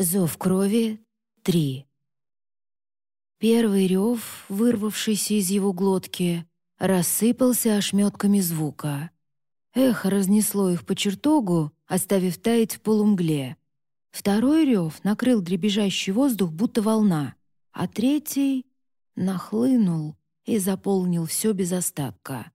Зов крови — три. Первый рев, вырвавшийся из его глотки, рассыпался ошметками звука. Эхо разнесло их по чертогу, оставив таять в полумгле. Второй рев накрыл дребезжащий воздух, будто волна, а третий нахлынул и заполнил все без остатка.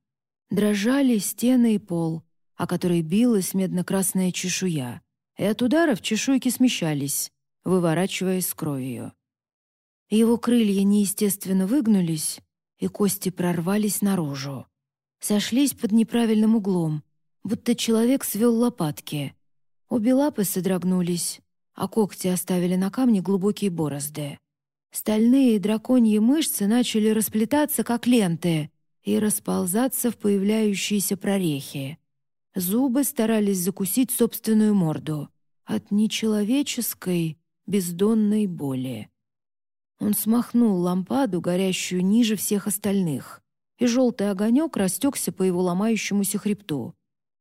Дрожали стены и пол, о которые билась медно-красная чешуя, и от ударов чешуйки смещались, выворачиваясь кровью. Его крылья неестественно выгнулись, и кости прорвались наружу. Сошлись под неправильным углом, будто человек свел лопатки. Обе лапы содрогнулись, а когти оставили на камне глубокие борозды. Стальные драконьи мышцы начали расплетаться, как ленты, и расползаться в появляющиеся прорехи. Зубы старались закусить собственную морду от нечеловеческой, бездонной боли. Он смахнул лампаду, горящую ниже всех остальных, и желтый огонек растекся по его ломающемуся хребту.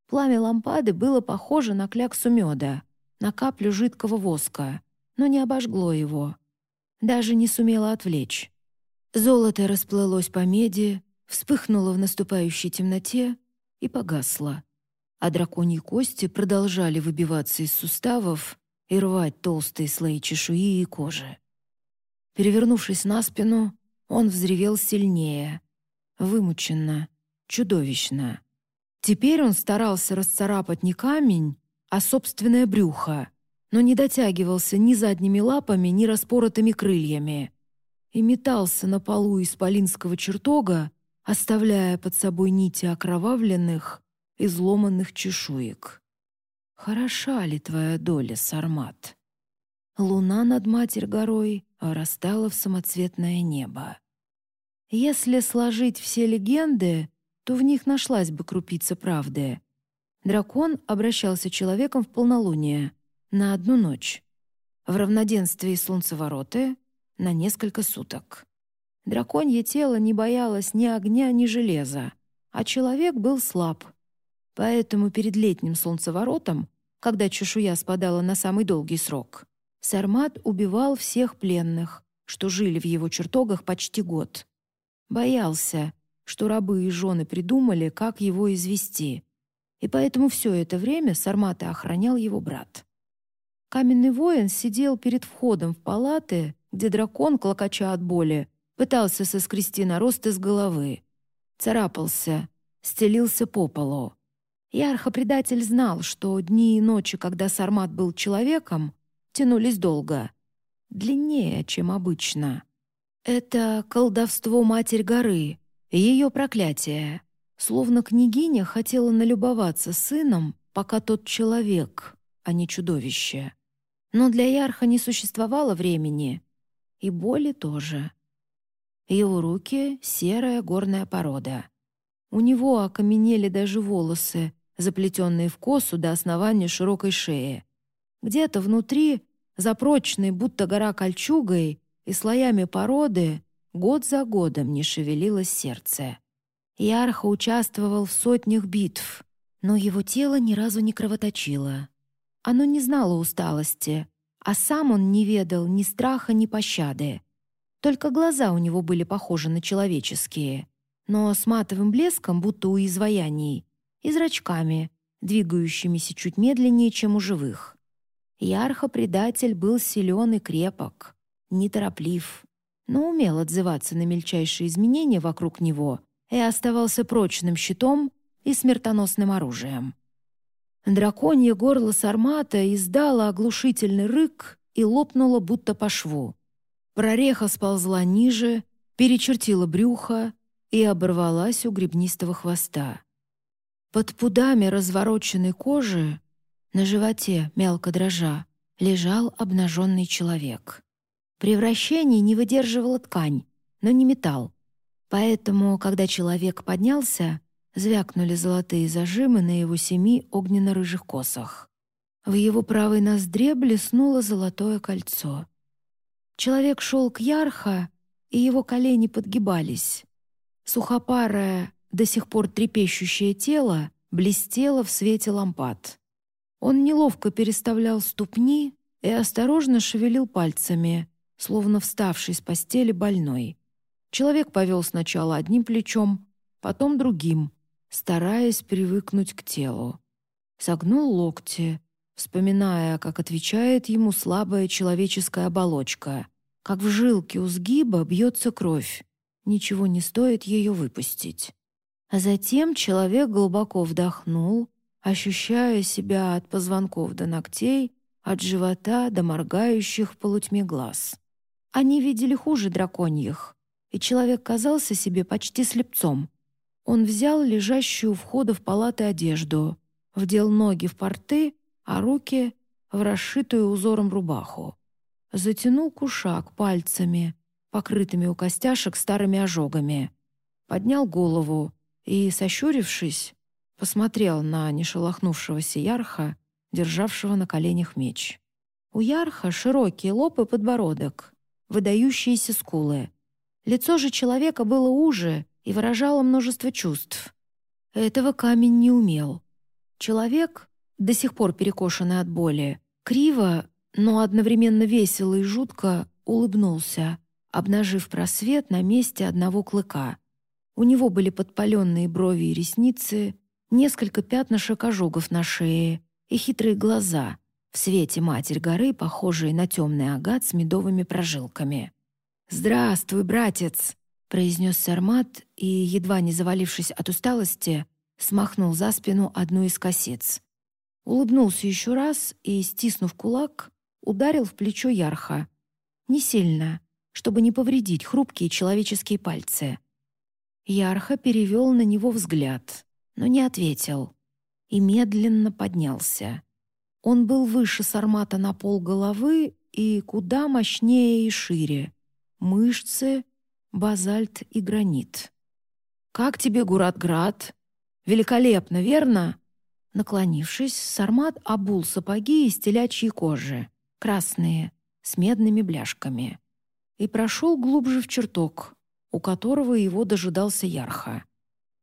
Пламя лампады было похоже на кляксу меда, на каплю жидкого воска, но не обожгло его. Даже не сумело отвлечь. Золото расплылось по меди, вспыхнуло в наступающей темноте и погасло. А драконьи кости продолжали выбиваться из суставов и рвать толстые слои чешуи и кожи. Перевернувшись на спину, он взревел сильнее, вымученно, чудовищно. Теперь он старался расцарапать не камень, а собственное брюхо, но не дотягивался ни задними лапами, ни распоротыми крыльями и метался на полу исполинского чертога, оставляя под собой нити окровавленных, изломанных чешуек. «Хороша ли твоя доля, Сармат?» Луна над Матерь горой растала в самоцветное небо. Если сложить все легенды, то в них нашлась бы крупица правды. Дракон обращался человеком в полнолуние на одну ночь, в равноденствии солнцевороты на несколько суток. Драконье тело не боялось ни огня, ни железа, а человек был слаб. Поэтому перед летним солнцеворотом, когда чешуя спадала на самый долгий срок, Сармат убивал всех пленных, что жили в его чертогах почти год. Боялся, что рабы и жены придумали, как его извести. И поэтому все это время Сармата охранял его брат. Каменный воин сидел перед входом в палаты, где дракон, клокоча от боли, пытался соскрести нарост из головы. Царапался, стелился по полу. Ярхо-предатель знал, что дни и ночи, когда Сармат был человеком, тянулись долго. Длиннее, чем обычно. Это колдовство Матерь Горы, ее проклятие. Словно княгиня хотела налюбоваться сыном, пока тот человек, а не чудовище. Но для Ярха не существовало времени. И боли тоже. Его руки — серая горная порода. У него окаменели даже волосы, заплетенные в косу до основания широкой шеи. Где-то внутри, запроченной будто гора кольчугой и слоями породы, Год за годом не шевелилось сердце. Ярха участвовал в сотнях битв, но его тело ни разу не кровоточило. Оно не знало усталости, а сам он не ведал ни страха, ни пощады. Только глаза у него были похожи на человеческие, но с матовым блеском, будто у изваяний, и зрачками, двигающимися чуть медленнее, чем у живых. Ярха-предатель был силен и крепок, нетороплив, но умел отзываться на мельчайшие изменения вокруг него и оставался прочным щитом и смертоносным оружием. Драконье горло Сармата издало оглушительный рык и лопнуло будто по шву. Прореха сползла ниже, перечертила брюхо и оборвалась у гребнистого хвоста. Под пудами развороченной кожи, на животе, мелко дрожа, лежал обнаженный человек. Превращение не выдерживала ткань, но не металл. Поэтому, когда человек поднялся, звякнули золотые зажимы на его семи огненно-рыжих косах. В его правой ноздре блеснуло золотое кольцо. Человек шел к Ярха, и его колени подгибались. Сухопарое, до сих пор трепещущее тело блестело в свете лампад. Он неловко переставлял ступни, и осторожно шевелил пальцами, словно вставший с постели больной. Человек повел сначала одним плечом, потом другим, стараясь привыкнуть к телу. Согнул локти, вспоминая, как отвечает ему слабая человеческая оболочка, как в жилке у сгиба бьется кровь. Ничего не стоит ее выпустить. А затем человек глубоко вдохнул, ощущая себя от позвонков до ногтей, от живота до моргающих полутьме глаз. Они видели хуже драконьих, и человек казался себе почти слепцом. Он взял лежащую у входа в палаты одежду, вдел ноги в порты, а руки — в расшитую узором рубаху. Затянул кушак пальцами, покрытыми у костяшек старыми ожогами. Поднял голову и, сощурившись, посмотрел на нешелохнувшегося Ярха, державшего на коленях меч. У Ярха широкий лоб и подбородок, выдающиеся скулы. Лицо же человека было уже и выражало множество чувств. Этого камень не умел. Человек, до сих пор перекошенный от боли, криво, но одновременно весело и жутко улыбнулся, обнажив просвет на месте одного клыка. У него были подпаленные брови и ресницы, несколько пятнышек ожогов на шее и хитрые глаза, в свете Матерь горы, похожие на темный агат с медовыми прожилками. «Здравствуй, братец!» — произнес Сармат и, едва не завалившись от усталости, смахнул за спину одну из косиц. Улыбнулся еще раз и, стиснув кулак, ударил в плечо Ярха. Не сильно, чтобы не повредить хрупкие человеческие пальцы. Ярха перевел на него взгляд, но не ответил и медленно поднялся. Он был выше Сармата на пол головы и куда мощнее и шире. Мышцы, базальт и гранит. «Как тебе, Гуратград? Великолепно, верно?» Наклонившись, Сармат обул сапоги из телячьей кожи, красные, с медными бляшками, и прошел глубже в чертог, у которого его дожидался Ярха.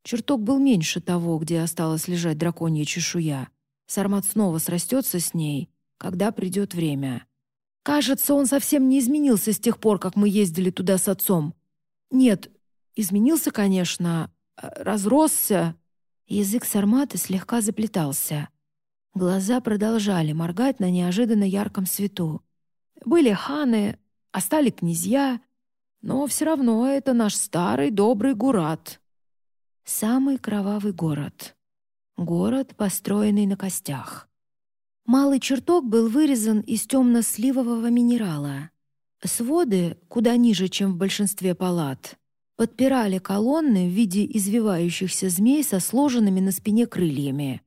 Чертог был меньше того, где осталась лежать драконья чешуя. Сармат снова срастется с ней, когда придет время. Кажется, он совсем не изменился с тех пор, как мы ездили туда с отцом. Нет, изменился, конечно, разросся. Язык Сармата слегка заплетался. Глаза продолжали моргать на неожиданно ярком свету. Были ханы, а стали князья, но все равно это наш старый добрый Гурат. Самый кровавый город. Город, построенный на костях. Малый чертог был вырезан из темно-сливового минерала. Своды, куда ниже, чем в большинстве палат, подпирали колонны в виде извивающихся змей со сложенными на спине крыльями.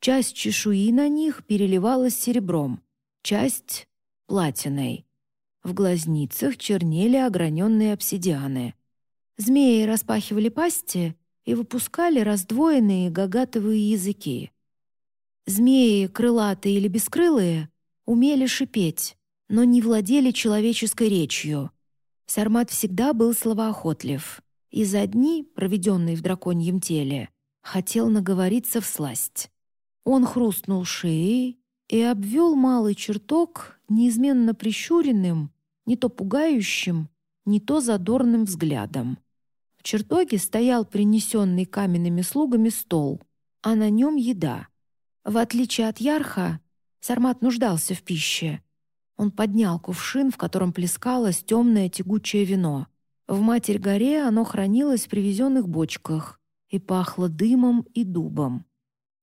Часть чешуи на них переливалась серебром, часть — платиной. В глазницах чернели ограненные обсидианы. Змеи распахивали пасти и выпускали раздвоенные гагатовые языки. Змеи, крылатые или бескрылые, умели шипеть, но не владели человеческой речью. Сармат всегда был словоохотлив, и за дни, проведенные в драконьем теле, хотел наговориться в сласть. Он хрустнул шеей и обвел малый чертог неизменно прищуренным, не то пугающим, не то задорным взглядом. В чертоге стоял принесенный каменными слугами стол, а на нем еда. В отличие от Ярха, Сармат нуждался в пище. Он поднял кувшин, в котором плескалось темное тягучее вино. В Матерь-горе оно хранилось в привезенных бочках и пахло дымом и дубом.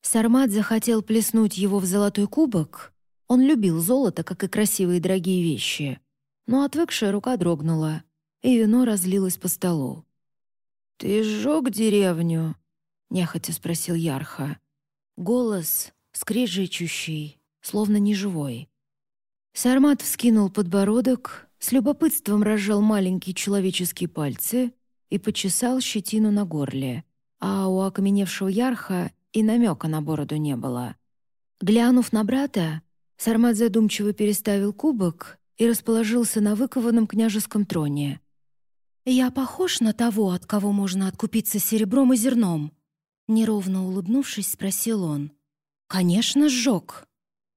Сармат захотел плеснуть его в золотой кубок. Он любил золото, как и красивые дорогие вещи. Но отвыкшая рука дрогнула, и вино разлилось по столу. «Ты сжег деревню?» — нехотя спросил Ярха. Голос скрежещущий, словно неживой. Сармат вскинул подбородок, с любопытством разжал маленькие человеческие пальцы и почесал щетину на горле, а у окаменевшего Ярха и намека на бороду не было. Глянув на брата, Сармат задумчиво переставил кубок и расположился на выкованном княжеском троне. «Я похож на того, от кого можно откупиться серебром и зерном?» Неровно улыбнувшись, спросил он. «Конечно, сжег».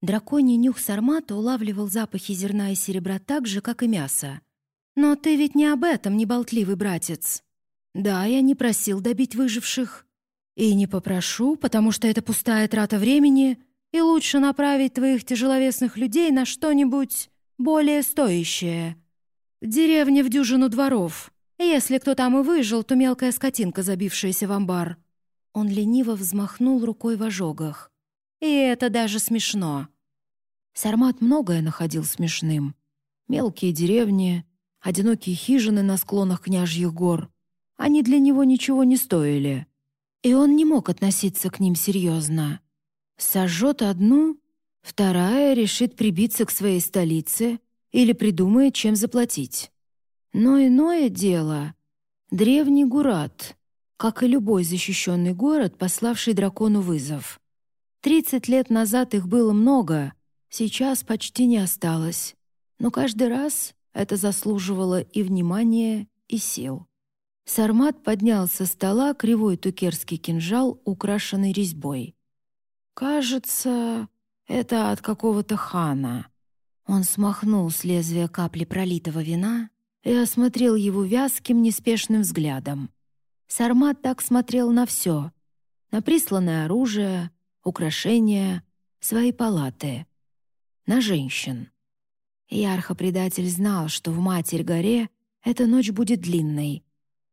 Драконий нюх Сармата улавливал запахи зерна и серебра так же, как и мясо. «Но ты ведь не об этом, не болтливый братец. Да, я не просил добить выживших. И не попрошу, потому что это пустая трата времени, и лучше направить твоих тяжеловесных людей на что-нибудь более стоящее. В деревне в дюжину дворов. Если кто там и выжил, то мелкая скотинка, забившаяся в амбар». Он лениво взмахнул рукой в ожогах. И это даже смешно. Сармат многое находил смешным. Мелкие деревни, одинокие хижины на склонах княжьих гор. Они для него ничего не стоили. И он не мог относиться к ним серьезно. Сожжет одну, вторая решит прибиться к своей столице или придумает, чем заплатить. Но иное дело — древний Гурат, как и любой защищенный город, пославший дракону вызов. Тридцать лет назад их было много, сейчас почти не осталось. Но каждый раз это заслуживало и внимания, и сил. Сармат поднял со стола кривой тукерский кинжал, украшенный резьбой. «Кажется, это от какого-то хана». Он смахнул с лезвия капли пролитого вина и осмотрел его вязким, неспешным взглядом. Сармат так смотрел на все — на присланное оружие, украшения, свои палаты. На женщин. Ярхо-предатель знал, что в Матерь-горе эта ночь будет длинной,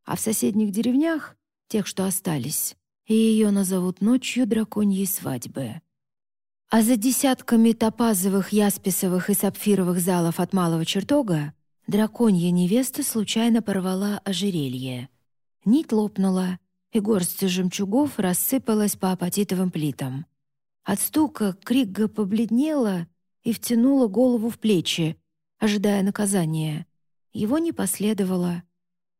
а в соседних деревнях, тех, что остались, ее назовут ночью драконьей свадьбы. А за десятками топазовых, ясписовых и сапфировых залов от малого чертога драконья невеста случайно порвала ожерелье. Нить лопнула, и горсть жемчугов рассыпалась по апатитовым плитам. От стука Кригга побледнела и втянула голову в плечи, ожидая наказания. Его не последовало.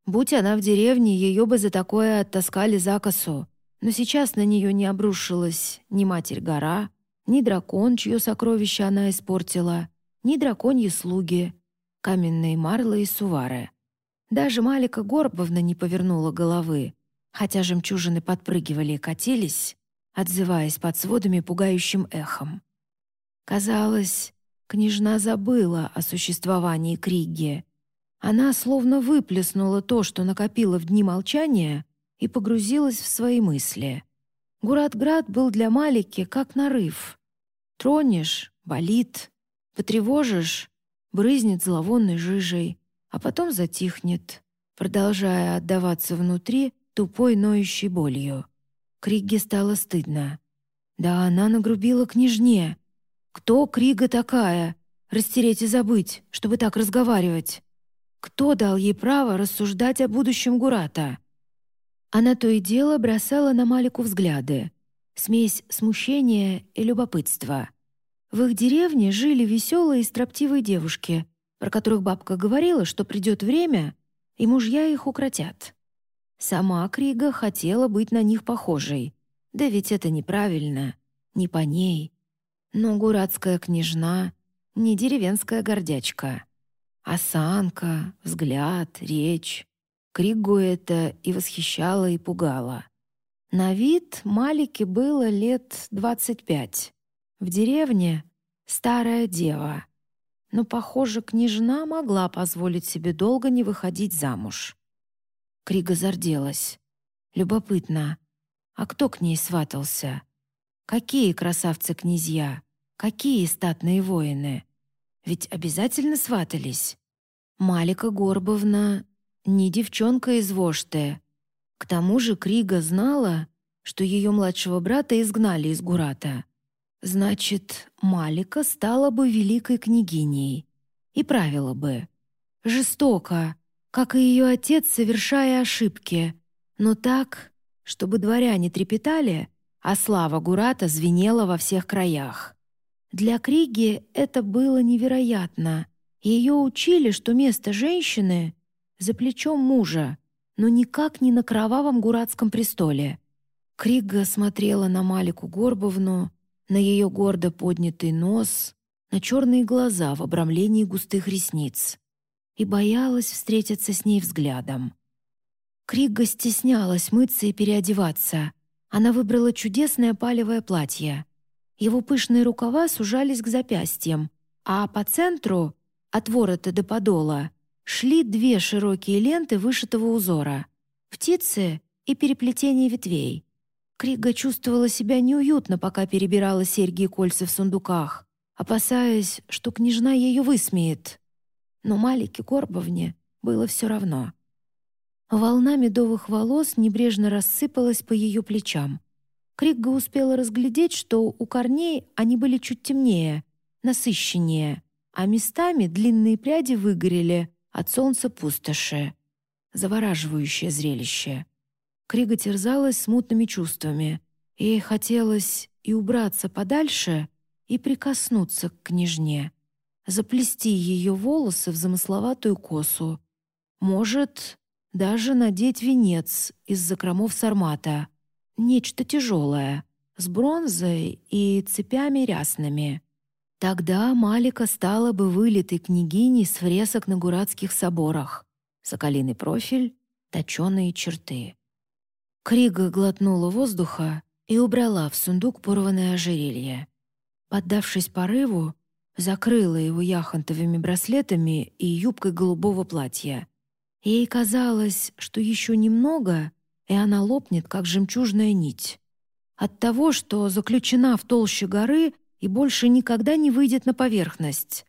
Будь она в деревне, ее бы за такое оттаскали за косу. Но сейчас на нее не обрушилась ни Матерь-гора, ни дракон, чье сокровище она испортила, ни драконьи слуги, каменные марлы и сувары. Даже Малика Горбовна не повернула головы, хотя жемчужины подпрыгивали и катились, отзываясь под сводами пугающим эхом. Казалось, княжна забыла о существовании Криги. Она словно выплеснула то, что накопила в дни молчания, и погрузилась в свои мысли. Гуратград был для Малики как нарыв. Тронешь — болит, потревожишь — брызнет зловонной жижей, а потом затихнет, продолжая отдаваться внутри тупой ноющей болью. Криге стало стыдно. Да она нагрубила княжне. Кто Крига такая? Растереть и забыть, чтобы так разговаривать. Кто дал ей право рассуждать о будущем Гурата? Она то и дело бросала на Малику взгляды. Смесь смущения и любопытства. В их деревне жили веселые и строптивые девушки, про которых бабка говорила, что придет время, и мужья их укротят. Сама Крига хотела быть на них похожей. Да ведь это неправильно, не по ней. Но гуратская княжна — не деревенская гордячка. Осанка, взгляд, речь. Кригу это и восхищало, и пугало. На вид Малике было лет двадцать пять. В деревне — старая дева. Но, похоже, княжна могла позволить себе долго не выходить замуж. Крига зарделась. Любопытно. А кто к ней сватался? Какие красавцы-князья? Какие статные воины? Ведь обязательно сватались. Малика Горбовна не девчонка из Воште. К тому же Крига знала, что ее младшего брата изгнали из Гурата. Значит, Малика стала бы великой княгиней и правила бы. Жестоко, как и ее отец, совершая ошибки, но так, чтобы дворяне трепетали, а слава Гурата звенела во всех краях. Для Криги это было невероятно. Ее учили, что место женщины — за плечом мужа, но никак не на кровавом гуратском престоле. Крига смотрела на Малику Горбовну, на ее гордо поднятый нос, на черные глаза в обрамлении густых ресниц и боялась встретиться с ней взглядом. Кригга стеснялась мыться и переодеваться. Она выбрала чудесное палевое платье. Его пышные рукава сужались к запястьям, а по центру, от ворота до подола, шли две широкие ленты вышитого узора — птицы и переплетение ветвей. Крига чувствовала себя неуютно, пока перебирала серьги и кольца в сундуках, опасаясь, что княжна ее высмеет. Но Малике Горбовне было все равно. Волна медовых волос небрежно рассыпалась по ее плечам. Кригга успела разглядеть, что у корней они были чуть темнее, насыщеннее, а местами длинные пряди выгорели от солнца пустоши. Завораживающее зрелище. Крига терзалась смутными чувствами. Ей хотелось и убраться подальше, и прикоснуться к княжне, заплести ее волосы в замысловатую косу. Может, даже надеть венец из закромов сармата. Нечто тяжелое, с бронзой и цепями рясными. Тогда Малика стала бы вылитой княгиней с фресок на гуратских соборах. Соколиный профиль, точеные черты. Крига глотнула воздуха и убрала в сундук порванное ожерелье. Поддавшись порыву, закрыла его яхонтовыми браслетами и юбкой голубого платья. Ей казалось, что еще немного, и она лопнет, как жемчужная нить. От того, что заключена в толще горы и больше никогда не выйдет на поверхность.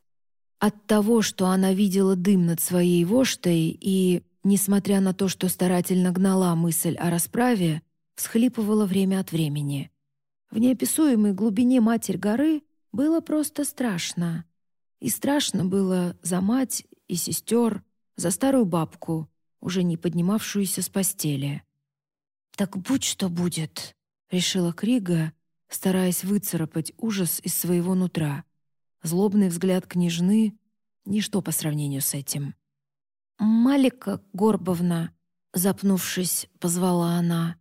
От того, что она видела дым над своей воштой и, несмотря на то, что старательно гнала мысль о расправе, всхлипывала время от времени. В неописуемой глубине Матерь горы было просто страшно. И страшно было за мать и сестер, за старую бабку, уже не поднимавшуюся с постели. «Так будь что будет», — решила Крига, стараясь выцарапать ужас из своего нутра. Злобный взгляд княжны — ничто по сравнению с этим. «Малика Горбовна», — запнувшись, позвала она,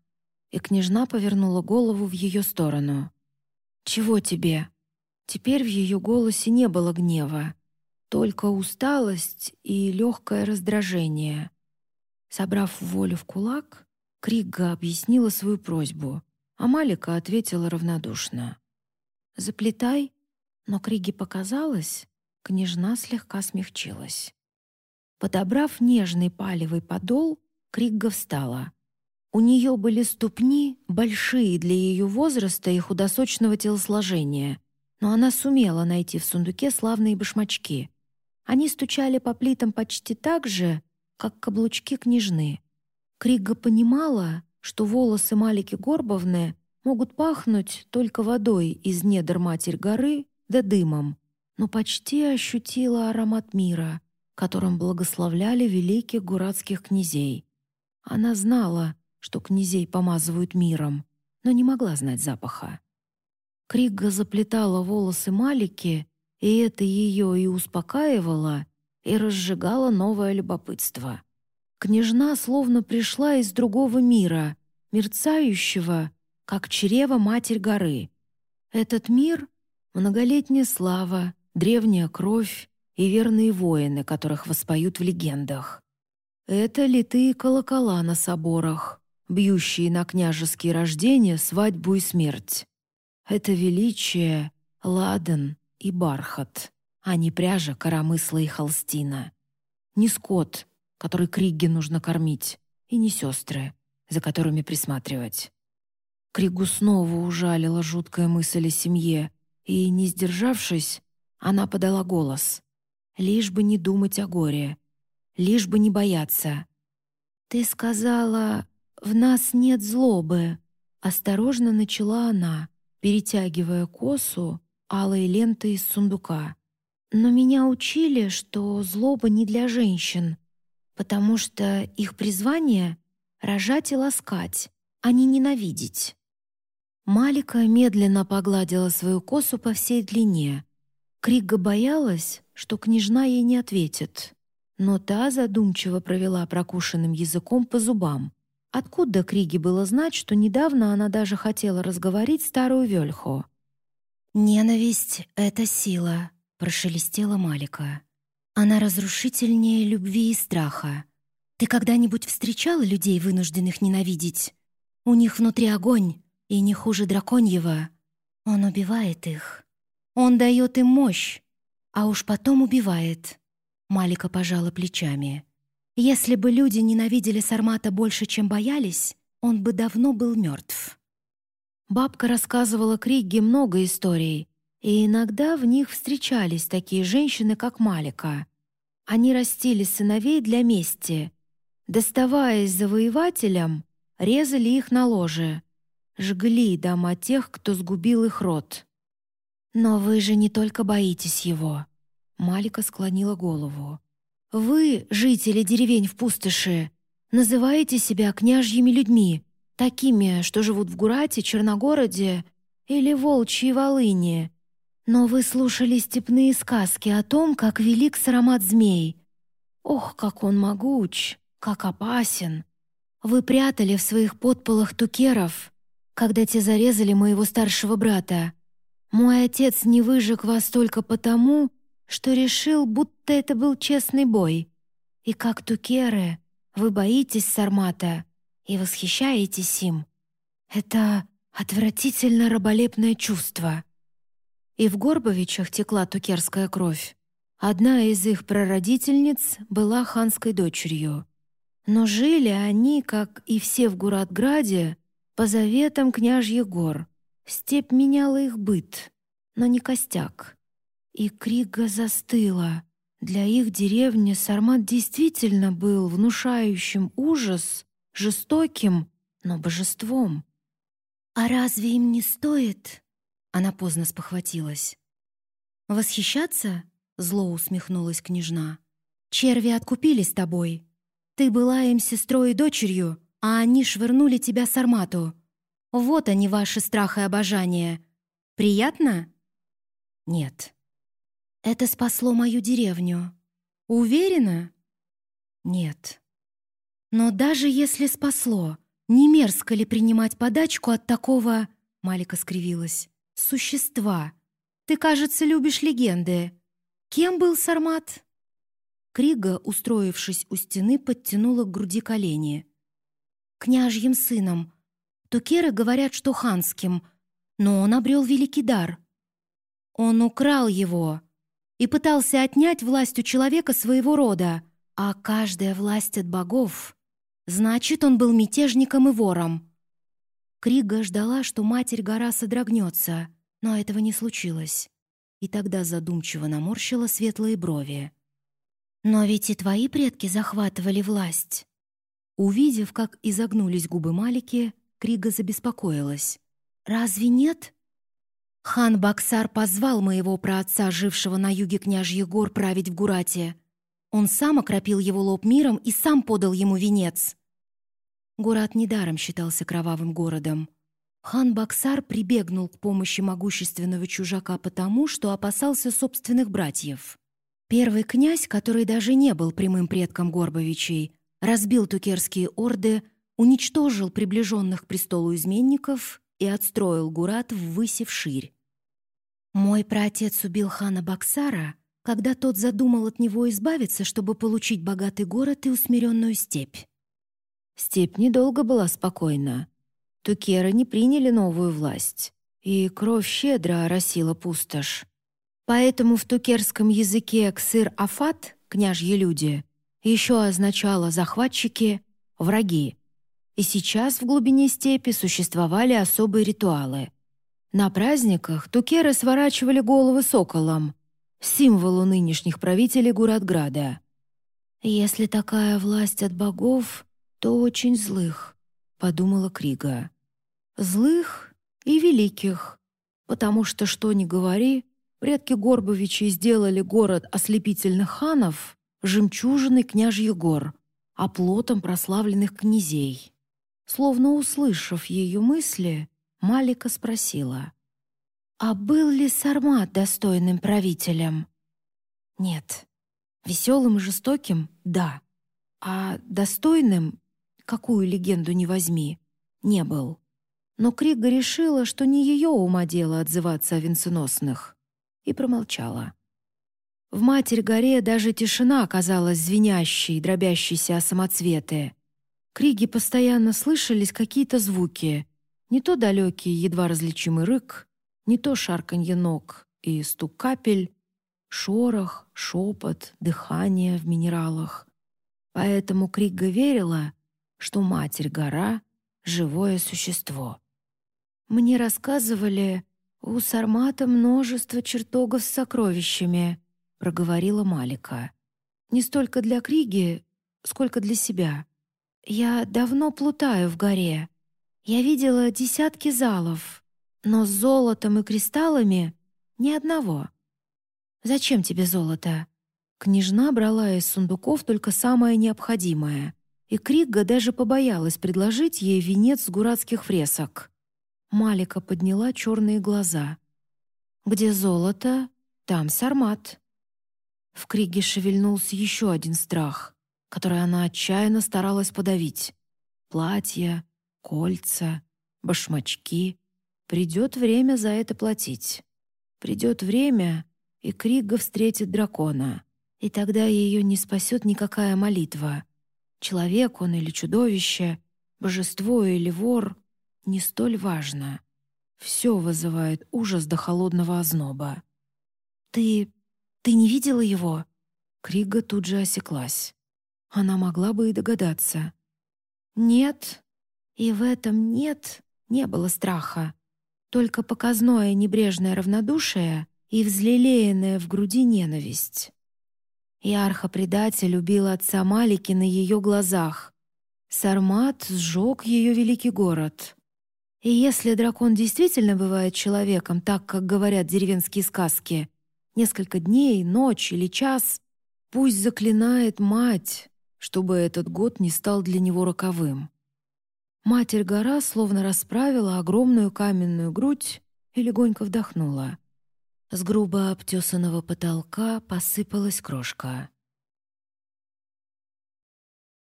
и княжна повернула голову в ее сторону. «Чего тебе?» Теперь в ее голосе не было гнева, только усталость и легкое раздражение. Собрав волю в кулак, Кригга объяснила свою просьбу, а Малика ответила равнодушно. «Заплетай», но Криге показалось, княжна слегка смягчилась. Подобрав нежный палевый подол, Кригга встала. У нее были ступни, большие для ее возраста и худосочного телосложения, но она сумела найти в сундуке славные башмачки. Они стучали по плитам почти так же, как каблучки княжны. Кригга понимала, что волосы Малики Горбовны могут пахнуть только водой из недр Матерь горы да дымом, но почти ощутила аромат мира, которым благословляли великих гуратских князей. Она знала, что князей помазывают миром, но не могла знать запаха. Кригга заплетала волосы Малики и это ее и успокаивало, и разжигало новое любопытство. Княжна словно пришла из другого мира, мерцающего, как чрево Матерь горы. Этот мир — многолетняя слава, древняя кровь и верные воины, которых воспоют в легендах. Это литые колокола на соборах, бьющие на княжеские рождения, свадьбу и смерть. Это величие, ладан, и бархат, а не пряжа, коромысла и холстина. Не скот, который Кригге нужно кормить, и не сестры, за которыми присматривать. Кригу снова ужалила жуткая мысль о семье, и, не сдержавшись, она подала голос. Лишь бы не думать о горе, лишь бы не бояться. «Ты сказала, в нас нет злобы», — осторожно начала она, перетягивая косу алые ленты из сундука. Но меня учили, что злоба не для женщин, потому что их призвание — рожать и ласкать, а не ненавидеть. Малика медленно погладила свою косу по всей длине. Крига боялась, что княжна ей не ответит. Но та задумчиво провела прокушенным языком по зубам. Откуда Криге было знать, что недавно она даже хотела разговорить старую Вельху? «Ненависть — это сила», — прошелестела Малика. «Она разрушительнее любви и страха. Ты когда-нибудь встречала людей, вынужденных ненавидеть? У них внутри огонь, и не хуже драконьего. Он убивает их. Он дает им мощь, а уж потом убивает. Малика пожала плечами. Если бы люди ненавидели Сармата больше, чем боялись, он бы давно был мертв. Бабка рассказывала Кригге много историй, и иногда в них встречались такие женщины, как Малика. Они растили сыновей для мести. Доставаясь завоевателям, резали их на ложе, жгли дома тех, кто сгубил их род. «Но вы же не только боитесь его», — Малика склонила голову. «Вы, жители деревень в пустоши, называете себя княжьими людьми, такими, что живут в Гурате, Черногороде или Волчьей Волыне. Но вы слушали степные сказки о том, как велик саромат змей. Ох, как он могуч, как опасен. Вы прятали в своих подполах тукеров, когда те зарезали моего старшего брата. Мой отец не выжег вас только потому, что решил, будто это был честный бой. И как тукеры, вы боитесь Сармата и восхищаетесь им. Это отвратительно раболепное чувство. И в Горбовичах текла тукерская кровь. Одна из их прародительниц была ханской дочерью. Но жили они, как и все в Гуратграде, по заветам княжьих гор. Степь меняла их быт, но не костяк. И Крига застыла. Для их деревни Сармат действительно был внушающим ужас жестоким, но божеством. «А разве им не стоит?» Она поздно спохватилась. «Восхищаться?» — зло усмехнулась княжна. «Черви откупились тобой. Ты была им сестрой и дочерью, а они швырнули тебя с армату. Вот они, ваши страх и обожание. Приятно?» «Нет». «Это спасло мою деревню. Уверена?» «Нет». Но даже если спасло, не мерзко ли принимать подачку от такого, Малика скривилась, существа? Ты, кажется, любишь легенды. Кем был Сармат? Крига, устроившись у стены, подтянула к груди колени. Княжьим сыном. Тукеры говорят, что ханским, но он обрел великий дар. Он украл его и пытался отнять власть у человека своего рода, а каждая власть от богов Значит, он был мятежником и вором. Крига ждала, что матерь гора содрогнется, но этого не случилось. И тогда задумчиво наморщила светлые брови. «Но ведь и твои предки захватывали власть». Увидев, как изогнулись губы Малики, Крига забеспокоилась. «Разве нет?» «Хан Баксар позвал моего праотца, жившего на юге княжьих гор, править в Гурате. Он сам окропил его лоб миром и сам подал ему венец. Город недаром считался кровавым городом. Хан Баксар прибегнул к помощи могущественного чужака потому, что опасался собственных братьев. Первый князь, который даже не был прямым предком Горбовичей, разбил тукерские орды, уничтожил приближенных к престолу изменников и отстроил Гурат ввысь и вширь. Мой праотец убил хана Баксара, когда тот задумал от него избавиться, чтобы получить богатый город и усмиренную степь. Степь недолго была спокойна. Тукеры не приняли новую власть, и кровь щедро оросила пустошь. Поэтому в тукерском языке «ксыр-афат» — «княжьи люди» еще означало «захватчики», «враги». И сейчас в глубине степи существовали особые ритуалы. На праздниках тукеры сворачивали головы соколам, символу нынешних правителей Гуратграда. Если такая власть от богов, то очень злых», — подумала Крига. «Злых и великих, потому что, что ни говори, предки Горбовичей сделали город ослепительных ханов жемчужиной княжьих гор, оплотом прославленных князей». Словно услышав ее мысли, Малика спросила, «А был ли Сармат достойным правителем?» «Нет. Веселым и жестоким — да. А достойным какую легенду не возьми, не был. Но Крига решила, что не ее ума дело отзываться о венценосных, и промолчала. В Матерь-горе даже тишина оказалась звенящей, дробящейся о самоцветы. Криги постоянно слышались какие-то звуки, не то далекий, едва различимый рык, Не то шарканье ног и стук капель, шорох, шепот, дыхание в минералах. Поэтому Кригга верила, что Матерь-гора — живое существо. Мне рассказывали, у Сармата множество чертогов с сокровищами, проговорила Малика. Не столько для Криги, сколько для себя. Я давно плутаю в горе. Я видела десятки залов, но с золотом и кристаллами ни одного. Зачем тебе золото? Княжна брала из сундуков только самое необходимое, и Кригга даже побоялась предложить ей венец гуратских фресок. Малика подняла черные глаза. «Где золото, там сармат». В Криге шевельнулся еще один страх, который она отчаянно старалась подавить. Платья, кольца, башмачки. Придет время за это платить. Придет время, и Крига встретит дракона. И тогда ее не спасет никакая молитва. Человек он или чудовище, божество или вор — не столь важно. Все вызывает ужас до холодного озноба. «Ты... ты не видела его?» Крига тут же осеклась. Она могла бы и догадаться. «Нет, и в этом «нет» не было страха. Только показное небрежное равнодушие и взлелеянная в груди ненависть. Ярха-предатель убил отца Малики на ее глазах. Сармат сжег ее великий город. И если дракон действительно бывает человеком, так, как говорят деревенские сказки, несколько дней, ночь или час, пусть заклинает мать, чтобы этот год не стал для него роковым. Матерь-гора словно расправила огромную каменную грудь и легонько вдохнула. С грубо обтесанного потолка посыпалась крошка.